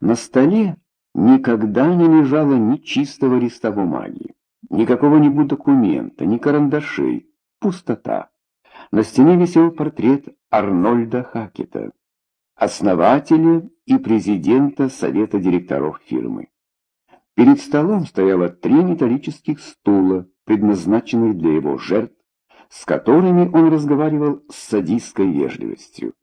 На столе никогда не лежало ни чистого листа бумаги, ни какого-нибудь документа, ни карандашей. Пустота. На стене висел портрет Арнольда Хакета, основателя и президента совета директоров фирмы. Перед столом стояло три металлических стула, предназначенных для его жертв, с которыми он разговаривал с садистской вежливостью.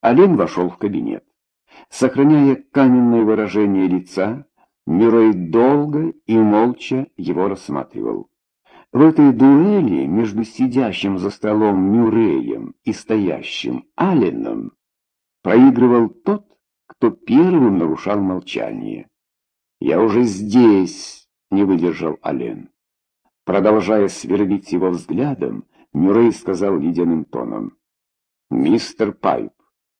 Олен вошел в кабинет. Сохраняя каменное выражение лица, Мюррей долго и молча его рассматривал. В этой дуэли между сидящим за столом Мюрреем и стоящим Алленом проигрывал тот, кто первым нарушал молчание. «Я уже здесь!» — не выдержал Аллен. Продолжая сверлить его взглядом, Мюррей сказал ледяным тоном. «Мистер Пайп,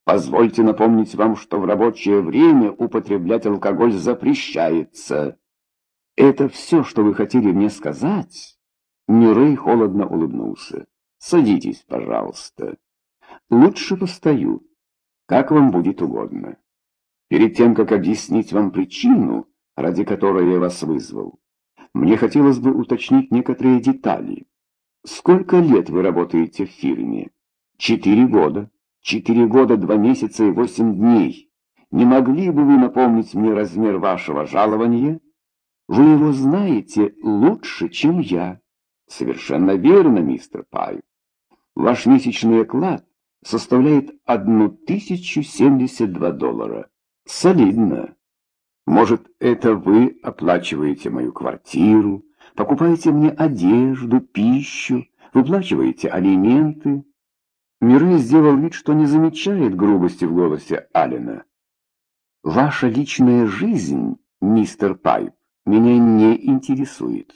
позвольте напомнить вам, что в рабочее время употреблять алкоголь запрещается». «Это все, что вы хотели мне сказать?» Мюррей холодно улыбнулся. «Садитесь, пожалуйста. Лучше постою, как вам будет угодно. Перед тем, как объяснить вам причину, ради которой я вас вызвал, мне хотелось бы уточнить некоторые детали. Сколько лет вы работаете в фирме? Четыре года. Четыре года, два месяца и восемь дней. Не могли бы вы напомнить мне размер вашего жалования? Вы его знаете лучше, чем я. Совершенно верно, мистер Пай. Ваш месячный оклад составляет 1072 доллара. Солидно. Может, это вы оплачиваете мою квартиру, покупаете мне одежду, пищу, выплачиваете алименты. Мирей сделал вид, что не замечает грубости в голосе Алина. Ваша личная жизнь, мистер Пайп, меня не интересует.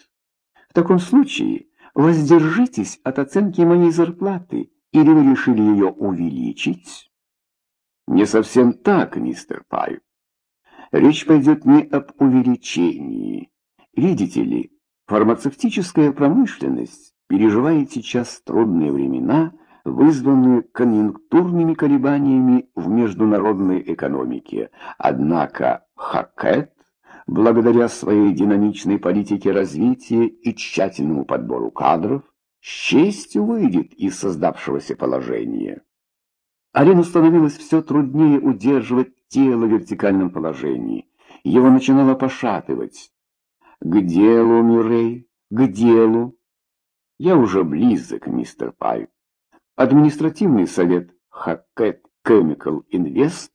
В таком случае воздержитесь от оценки моей зарплаты, или вы решили ее увеличить? Не совсем так, мистер Пайп. Речь пойдет не об увеличении. Видите ли, фармацевтическая промышленность переживает сейчас трудные времена, вызванные конъюнктурными колебаниями в международной экономике. Однако Хакет, благодаря своей динамичной политике развития и тщательному подбору кадров, с честью выйдет из создавшегося положения. Алену становилось все труднее удерживать тело в вертикальном положении. Его начинало пошатывать. «К делу, Мюррей, к делу!» «Я уже близок, мистер Пай. Административный совет Hackett Chemical Invest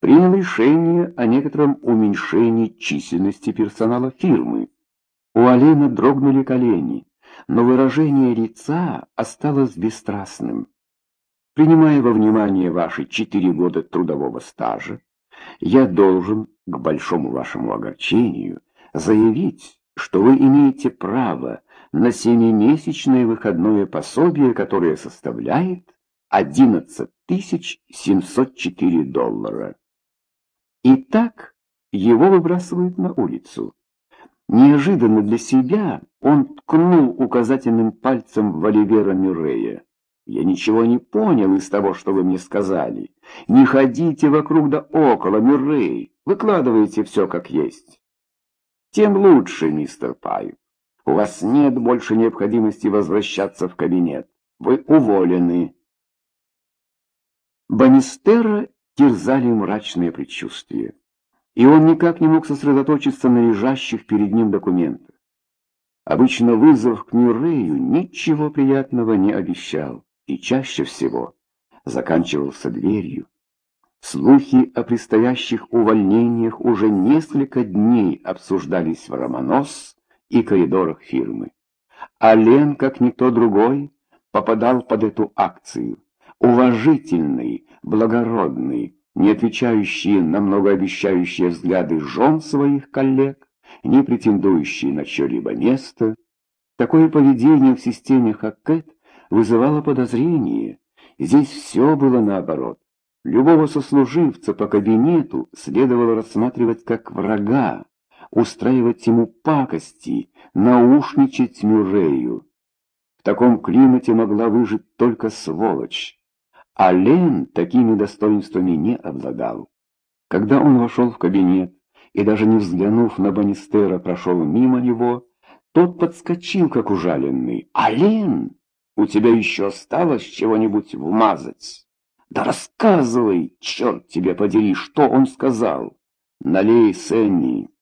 принял решение о некотором уменьшении численности персонала фирмы. У Алена дрогнули колени, но выражение лица осталось бесстрастным. Принимая во внимание ваши четыре года трудового стажа, я должен, к большому вашему огорчению, заявить, что вы имеете право на семимесячное выходное пособие, которое составляет 11 704 доллара. Итак, его выбрасывают на улицу. Неожиданно для себя он ткнул указательным пальцем в Оливера Мюррея. Я ничего не понял из того, что вы мне сказали. Не ходите вокруг да около, Мюррей. Выкладывайте все как есть. Тем лучше, мистер Пай. У вас нет больше необходимости возвращаться в кабинет. Вы уволены. Банистера терзали мрачные предчувствия, и он никак не мог сосредоточиться на лежащих перед ним документах. Обычно вызов к Мюррею ничего приятного не обещал и чаще всего заканчивался дверью. Слухи о предстоящих увольнениях уже несколько дней обсуждались в Романос и коридорах фирмы. А Лен, как никто другой, попадал под эту акцию. Уважительный, благородный, не отвечающий на многообещающие взгляды жен своих коллег, не претендующий на чье-либо место. Такое поведение в системе Хаккет вызывало подозрение. Здесь все было наоборот. Любого сослуживца по кабинету следовало рассматривать как врага, устраивать ему пакости, наушничать Мюррею. В таком климате могла выжить только сволочь, а Лен такими достоинствами не обладал. Когда он вошел в кабинет и даже не взглянув на Банистера прошел мимо него, тот подскочил, как ужаленный. «Ален, у тебя еще осталось чего-нибудь вмазать?» «Да рассказывай, черт тебя подери, что он сказал!» «Налей, Сенни!»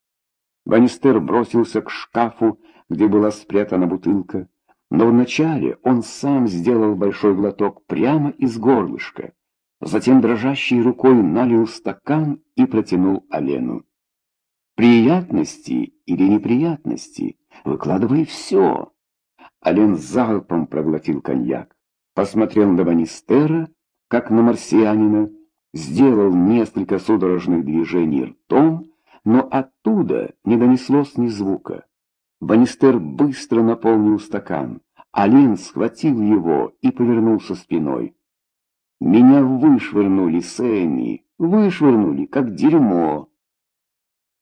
Банистер бросился к шкафу, где была спрятана бутылка, но вначале он сам сделал большой глоток прямо из горлышка, затем дрожащей рукой налил стакан и протянул Алену. «Приятности или неприятности? Выкладывай все!» Ален залпом проглотил коньяк, посмотрел на Банистера, как на марсианина, сделал несколько судорожных движений ртом, но оттуда не донеслось ни звука. Банистер быстро наполнил стакан. Ален схватил его и повернулся спиной. «Меня вышвырнули, Сэмми, вышвырнули, как дерьмо!»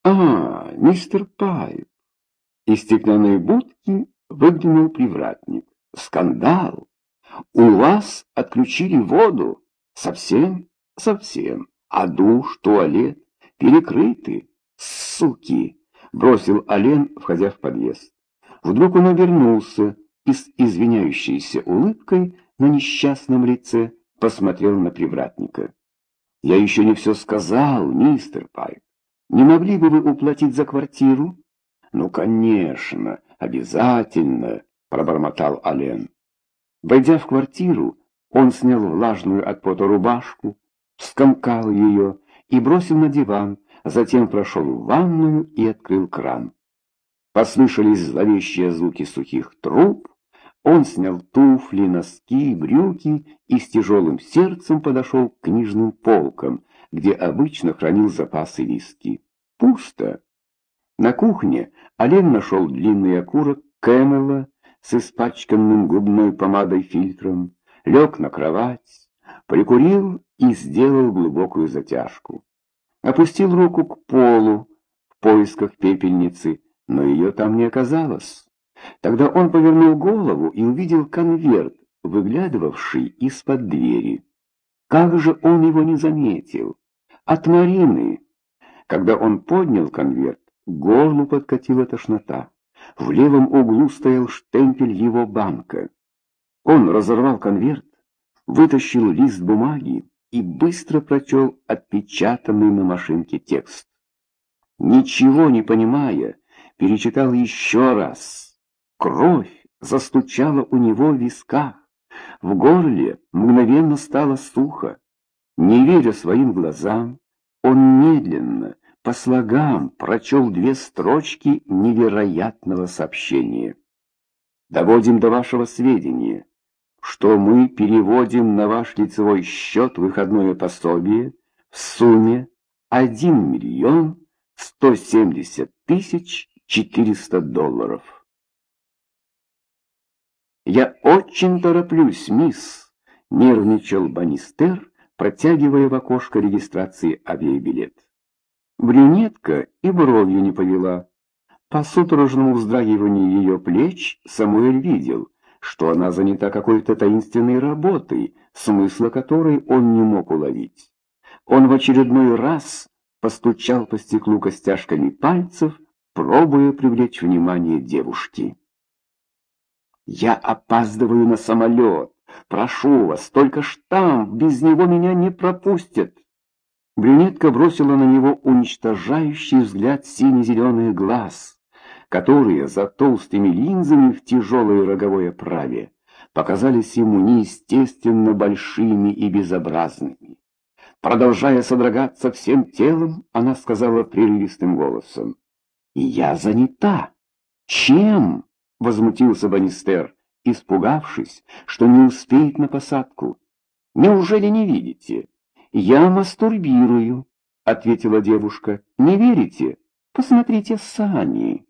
«А, мистер Пайп!» Из стеклянной будки выглянул привратник. «Скандал! У вас отключили воду! Совсем? Совсем! А душ, туалет перекрыты! Суки!» Бросил Ален, входя в подъезд. Вдруг он обернулся и с извиняющейся улыбкой на несчастном лице посмотрел на привратника. «Я еще не все сказал, мистер Пайп. Не могли бы вы уплатить за квартиру?» «Ну, конечно, обязательно», — пробормотал Ален. Войдя в квартиру, он снял влажную от пота рубашку, скомкал ее и бросил на диван, затем прошел в ванную и открыл кран. Послышались зловещие звуки сухих труб, он снял туфли, носки, брюки и с тяжелым сердцем подошел к книжным полкам, где обычно хранил запасы виски. Пусто. На кухне Олег нашел длинный окурок Кэмела с испачканным губной помадой фильтром, лег на кровать, прикурил и сделал глубокую затяжку. Опустил руку к полу в поисках пепельницы, но ее там не оказалось. Тогда он повернул голову и увидел конверт, выглядывавший из-под двери. Как же он его не заметил? От Марины. Когда он поднял конверт, горлу подкатила тошнота. В левом углу стоял штемпель его банка. Он разорвал конверт, вытащил лист бумаги и быстро прочел отпечатанный на машинке текст. Ничего не понимая, перечитал еще раз. Кровь застучала у него в висках. В горле мгновенно стало сухо. Не веря своим глазам, он медленно, по слогам, прочел две строчки невероятного сообщения. «Доводим до вашего сведения, что мы переводим на ваш лицевой счет выходное пособие в сумме 1 миллион 170 тысяч 400 долларов. «Я очень тороплюсь, мисс», — нервничал Банистер, протягивая в окошко регистрации авиабилет. Брюнетка и бровью не повела. По судорожному вздрагиванию ее плеч Самуэль видел, что она занята какой-то таинственной работой, смысла которой он не мог уловить. Он в очередной раз постучал по стеклу костяшками пальцев, пробуя привлечь внимание девушки. «Я опаздываю на самолет. Прошу вас, только штамп, без него меня не пропустят». Брюнетка бросила на него уничтожающий взгляд сине-зеленых глаз, которые за толстыми линзами в тяжелой роговой оправе показались ему неестественно большими и безобразными. Продолжая содрогаться всем телом, она сказала прерывистым голосом, «Я занята». «Чем?» — возмутился Банистер, испугавшись, что не успеет на посадку. «Неужели не видите? Я мастурбирую», — ответила девушка. «Не верите? Посмотрите сами».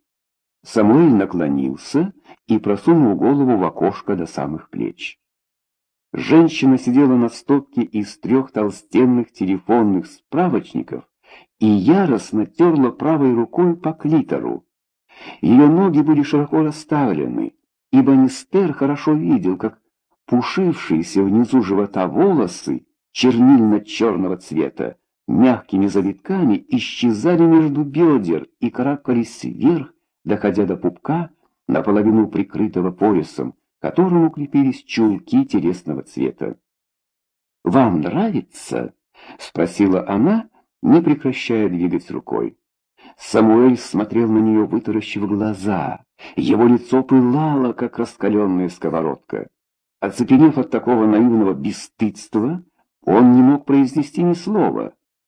Самуэль наклонился и просунул голову в окошко до самых плеч. Женщина сидела на стопке из трех толстенных телефонных справочников и яростно терла правой рукой по клитору. Ее ноги были широко расставлены, и Банистер хорошо видел, как пушившиеся внизу живота волосы чернильно-черного цвета мягкими завитками исчезали между бедер и карабкались вверх, доходя до пупка, наполовину прикрытого поясом, к которому крепились чулки телесного цвета. «Вам нравится?» — спросила она, не прекращая двигать рукой. Самуэль смотрел на нее, вытаращив глаза. Его лицо пылало, как раскаленная сковородка. Оцепенев от такого наивного бесстыдства, он не мог произнести ни слова.